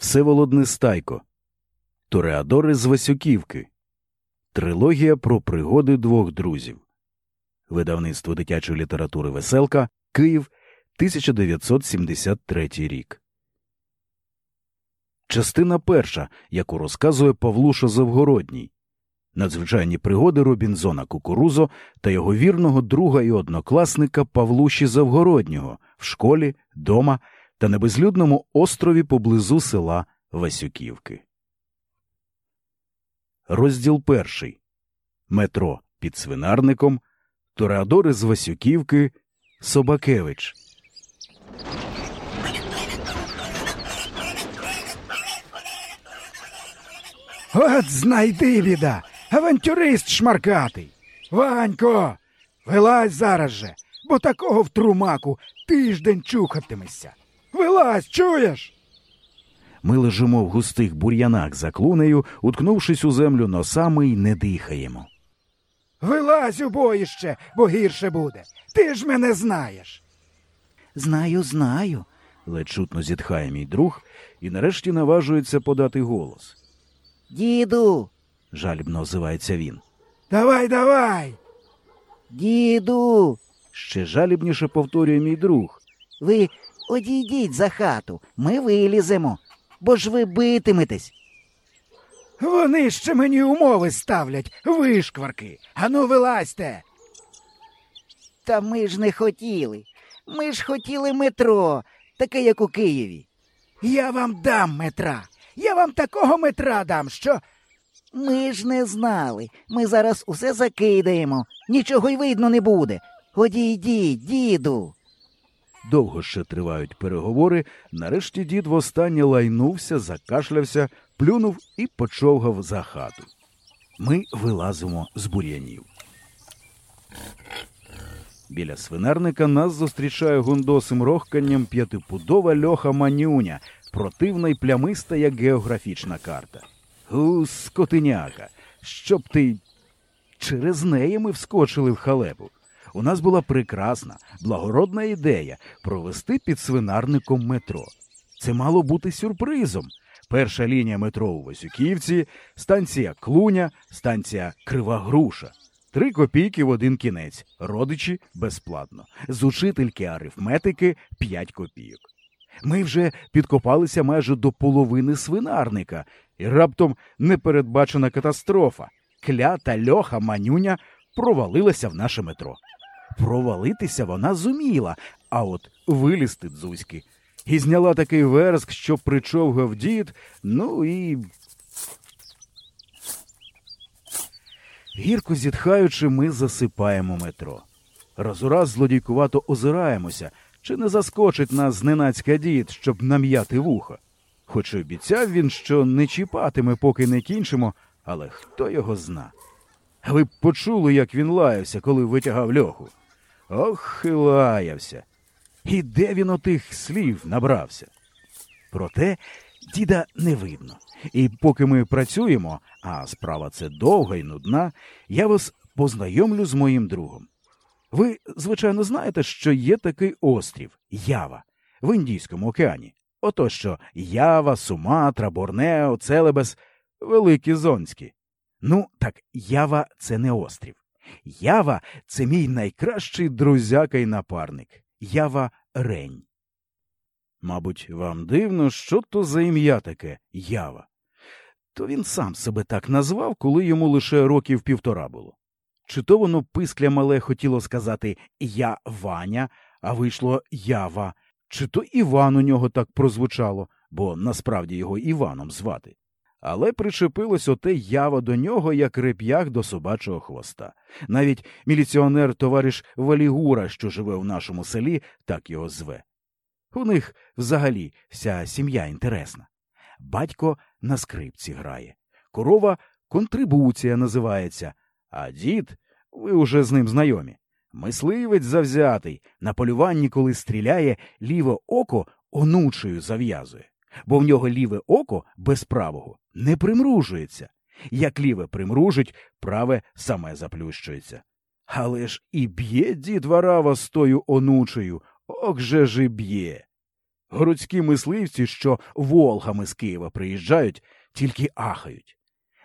Всеволод Нестайко, Тореадори з Васюківки, Трилогія про пригоди двох друзів, Видавництво дитячої літератури Веселка, Київ, 1973 рік. Частина перша, яку розказує Павлуша Завгородній. Надзвичайні пригоди Робінзона Кукурузо та його вірного друга і однокласника Павлуші Завгороднього в школі, дома та на безлюдному острові поблизу села Васюківки. Розділ перший Метро під свинарником. Тореадори з Васюківки. Собакевич. От знайди біда, авантюрист шмаркатий. Ванько, вилазь зараз же, бо такого в трумаку тиждень чухатимешся. Вилазь, чуєш? Ми лежимо в густих бур'янах за клунею, уткнувшись у землю носами й не дихаємо. Вилазь у боїще, бо гірше буде. Ти ж мене знаєш. Знаю, знаю. ледь чутно зітхає мій друг і нарешті наважується подати голос. Діду, Жалібно озивається він. Давай, давай. діду, Ще жалібніше повторює мій друг. ви одійдіть за хату, ми виліземо, бо ж ви битиметесь. Вони ще мені умови ставлять, вишкварки. Ану, вилазьте. Та ми ж не хотіли. Ми ж хотіли метро, таке, як у Києві. Я вам дам метра. Я вам такого метра дам, що. Ми ж не знали. Ми зараз усе закидаємо, нічого й видно не буде. Одійдіть, діду. Довго ще тривають переговори. Нарешті дід востаннє лайнувся, закашлявся, плюнув і почовгав за хату. Ми вилазимо з бур'янів. Біля свинарника нас зустрічає гундосим рохканням п'ятипудова льоха манюня, противна й плямиста, як географічна карта. У, скотиняка, щоб ти. Через неї ми вскочили в халепу. У нас була прекрасна, благородна ідея провести під свинарником метро. Це мало бути сюрпризом. Перша лінія метро у Васюківці, станція Клуня, станція Крива Груша. Три копійки в один кінець, родичі безплатно. З учительки арифметики п'ять копійок. Ми вже підкопалися майже до половини свинарника, і раптом непередбачена катастрофа. Клята льоха манюня провалилася в наше метро. Провалитися вона зуміла, а от вилізти дзузьки. І зняла такий верск, що причовгав дід, ну і. Гірко зітхаючи, ми засипаємо метро. Раз у раз злодійкувато озираємося, чи не заскочить нас зненацька дід, щоб нам'яти вуха. Хоч обіцяв він, що не чіпатиме, поки не кінчимо, але хто його зна. Ви б почули, як він лаявся, коли витягав льоху. Ох, і лаявся. І де він отих слів набрався? Проте діда не видно. І поки ми працюємо, а справа це довга і нудна, я вас познайомлю з моїм другом. Ви, звичайно, знаєте, що є такий острів Ява в Індійському океані. Ото що Ява, Суматра, Борнео, Целебес, Великі Зонські. Ну, так Ява це не острів. Ява це мій найкращий друзяка й напарник. Ява Рень. Мабуть, вам дивно, що то за ім'я таке Ява. То він сам себе так назвав, коли йому лише років півтора було. Чи то воно пискля мале хотіло сказати Я Ваня, а вийшло Ява, чи то Іван у нього так прозвучало, бо насправді його Іваном звати. Але причепилось оте ява до нього, як реп'ях до собачого хвоста. Навіть міліціонер товариш Валігура, що живе в нашому селі, так його зве. У них взагалі вся сім'я інтересна. Батько на скрипці грає, корова контрибуція називається, а дід, ви уже з ним знайомі. Мисливець завзятий, на полюванні, коли стріляє, ліве око онучею зав'язує, бо в нього ліве око без правого не примружується. Як ліве примружить, праве саме заплющується. Але ж і б'є дід варава з тою онучею, ох же ж і б'є. Городські мисливці, що волгами з Києва приїжджають, тільки ахають.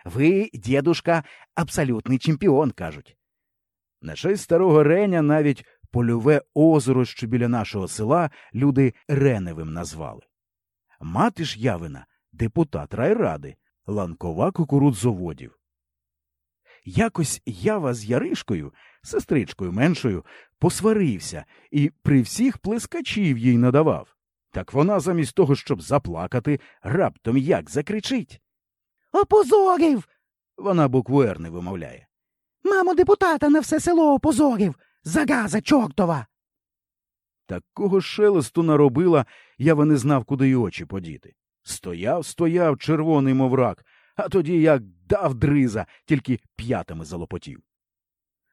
Ви, дідушка, абсолютний чемпіон, кажуть. На честь старого Реня навіть польове озеро, що біля нашого села, люди Реневим назвали. Мати ж Явина депутат райради, ланкова кукурудзоводів. Якось Ява з Яришкою, сестричкою меншою, посварився і при всіх плескачів їй надавав. Так вона замість того, щоб заплакати, раптом як закричить. Опозорів! Вона букву «Р» не вимовляє. Мамо депутата на все село опозорів! Загаза чортова! Такого шелесту наробила, я не знав, куди й очі подіти. Стояв, стояв, червоний, мов рак, а тоді як дав дриза, тільки п'ятами залопотів.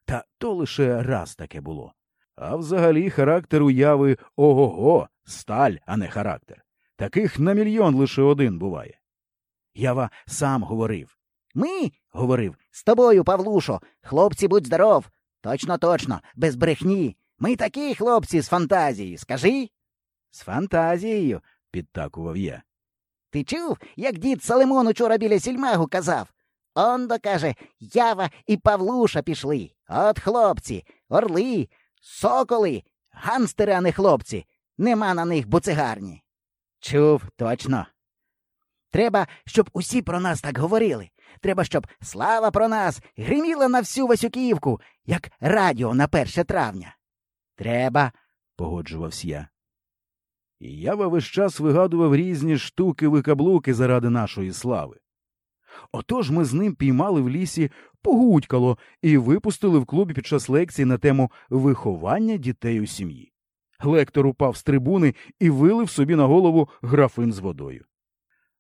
Та то лише раз таке було. А взагалі характер уяви ого-го, сталь, а не характер. Таких на мільйон лише один буває. Ява сам говорив. Ми, говорив, з тобою, Павлушо, хлопці, будь здоров. Точно, точно, без брехні. Ми такі хлопці з фантазії, скажи. З фантазією, підтакував я. Ти чув, як дід Салимон учора біля сільмагу казав? Ондо, каже, Ява і Павлуша пішли. От хлопці, орли, соколи, ганстери, а не хлопці. Нема на них буцегарні. Чув, точно. Треба, щоб усі про нас так говорили. Треба, щоб слава про нас гриміла на всю Васюківку, як радіо на перше травня. Треба, погоджувався я. І я весь час вигадував різні штуки викаблуки заради нашої слави. Отож ми з ним піймали в лісі погудькало і випустили в клубі під час лекції на тему виховання дітей у сім'ї. Лектор упав з трибуни і вилив собі на голову графин з водою.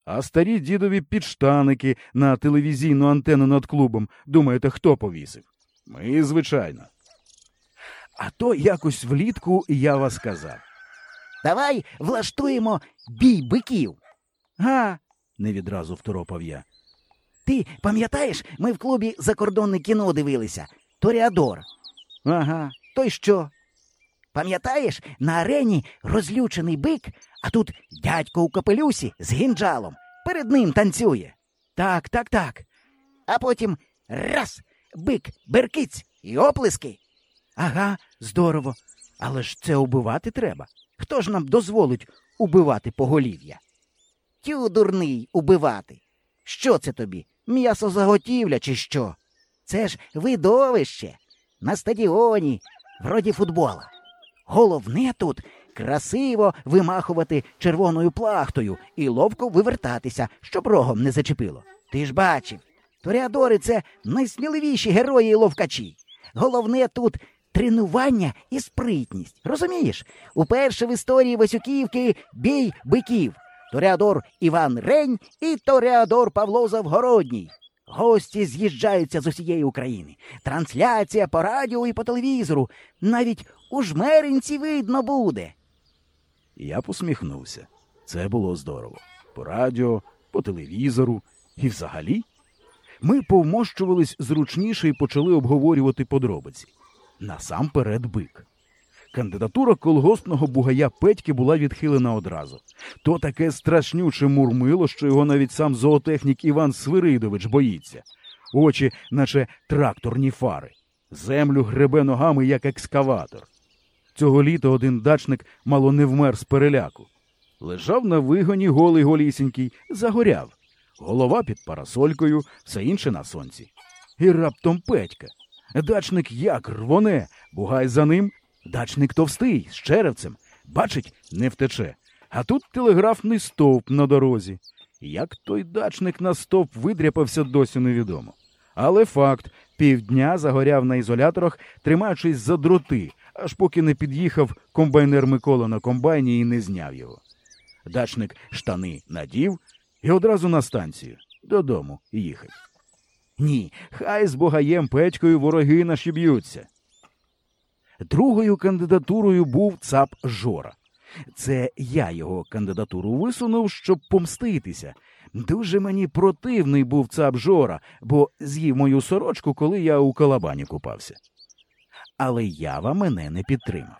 А старі дідові підштаники на телевізійну антенну над клубом, думаєте, хто повісив? Ми, звичайно. А то якось влітку я вас сказав. давай влаштуємо бій биків. Га. не відразу второпав я. Ти пам'ятаєш, ми в клубі закордонне кіно дивилися Торіадор. Ага. То й що? Пам'ятаєш, на арені розлючений бик, а тут дядько у капелюсі з гінджалом перед ним танцює. Так, так, так. А потім раз бик, беркиць і оплески. Ага, здорово. Але ж це убивати треба. Хто ж нам дозволить убивати поголів'я? Тю, дурний, убивати. Що це тобі? М'ясозаготівля чи що? Це ж видовище на стадіоні, вроді футбола. Головне тут красиво вимахувати червоною плахтою і ловко вивертатися, щоб рогом не зачепило. Ти ж бачив, Торіадори це найсміливіші герої і ловкачі. Головне тут тренування і спритність. Розумієш? Уперше в історії Васюківки бій биків. Тореадор Іван Рень і Тореадор Павло Завгородній. Гості з'їжджаються з усієї України. Трансляція по радіо і по телевізору. Навіть у жмеринці видно буде. Я посміхнувся. Це було здорово. По радіо, по телевізору і взагалі. Ми повмощувались зручніше і почали обговорювати подробиці. Насамперед бик. Кандидатура колгоспного бугая Петьки була відхилена одразу. То таке страшнюче мурмило, що його навіть сам зоотехнік Іван Свиридович боїться. Очі, наче тракторні фари. Землю гребе ногами, як екскаватор. Цього літа один дачник мало не вмер з переляку. Лежав на вигоні голий голісінький, загоряв. Голова під парасолькою, все інше на сонці. І раптом Петька. Дачник як рвоне, бугай за ним. Дачник товстий, з черевцем. Бачить, не втече. А тут телеграфний стовп на дорозі. Як той дачник на стовп видряпався, досі невідомо. Але факт півдня загоряв на ізоляторах, тримаючись за дроти, аж поки не під'їхав комбайнер Микола на комбайні і не зняв його. Дачник штани надів і одразу на станцію додому їхав. Ні, хай з богаєм Петькою вороги наші б'ються. Другою кандидатурою був цап Жора. Це я його кандидатуру висунув, щоб помститися. Дуже мені противний був цап Жора, бо з'їв мою сорочку, коли я у калабані купався. Але ява мене не підтримав.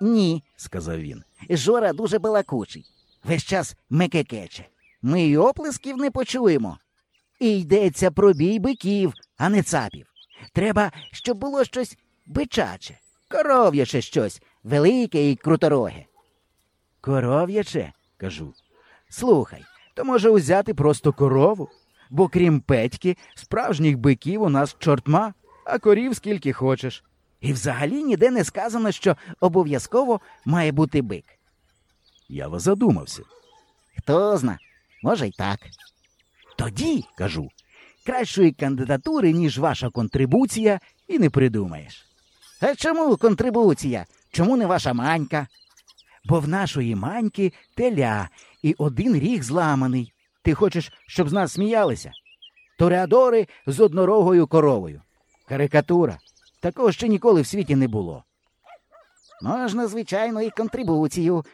Ні, сказав він. Жора дуже балакучий. Весь час мекекече. Ми й оплесків не почуємо. І йдеться про бій биків, а не цапів. Треба, щоб було щось бичаче, коров'яче щось, велике і крутороге. Коров'яче, кажу. Слухай, то може узяти просто корову? Бо крім Петьки, справжніх биків у нас чортма, а корів скільки хочеш. І взагалі ніде не сказано, що обов'язково має бути бик. Я задумався. Хто зна, може й так. Тоді, кажу, кращої кандидатури, ніж ваша контрибуція, і не придумаєш. А чому контрибуція? Чому не ваша манька? Бо в нашої маньки теля і один ріг зламаний. Ти хочеш, щоб з нас сміялися? Тореадори з однорогою коровою. Карикатура. Такого ще ніколи в світі не було. Можна, звичайно, і контрибуцію,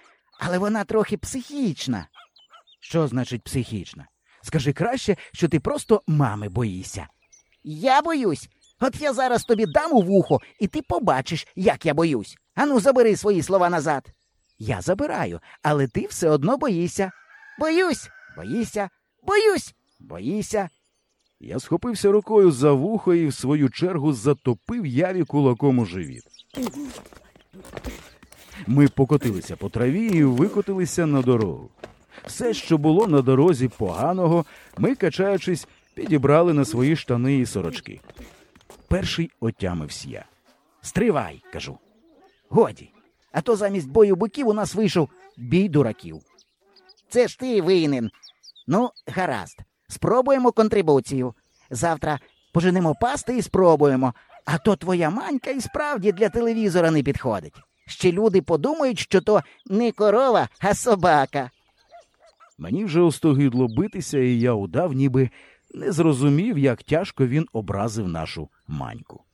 але вона трохи психічна. Що значить психічна? Скажи краще, що ти просто мами боїшся. Я боюсь. От я зараз тобі дам у вухо, і ти побачиш, як я боюсь. Ану, забери свої слова назад. Я забираю, але ти все одно боїшся. Боюсь, боїся, боюсь, боїся. Я схопився рукою за вухо і в свою чергу затопив яві кулаком у живіт. Ми покотилися по траві і викотилися на дорогу. Все, що було на дорозі поганого, ми, качаючись, підібрали на свої штани і сорочки. Перший отямився я. Стривай, кажу. Годі. А то замість бою биків у нас вийшов бій дураків. Це ж ти винен. Ну, гаразд. Спробуємо контрибуцію. Завтра поженемо пасти і спробуємо. А то твоя манька і справді для телевізора не підходить. Ще люди подумають, що то не корова, а собака. Мені вже остогидло битися, і я удав, ніби не зрозумів, як тяжко він образив нашу маньку.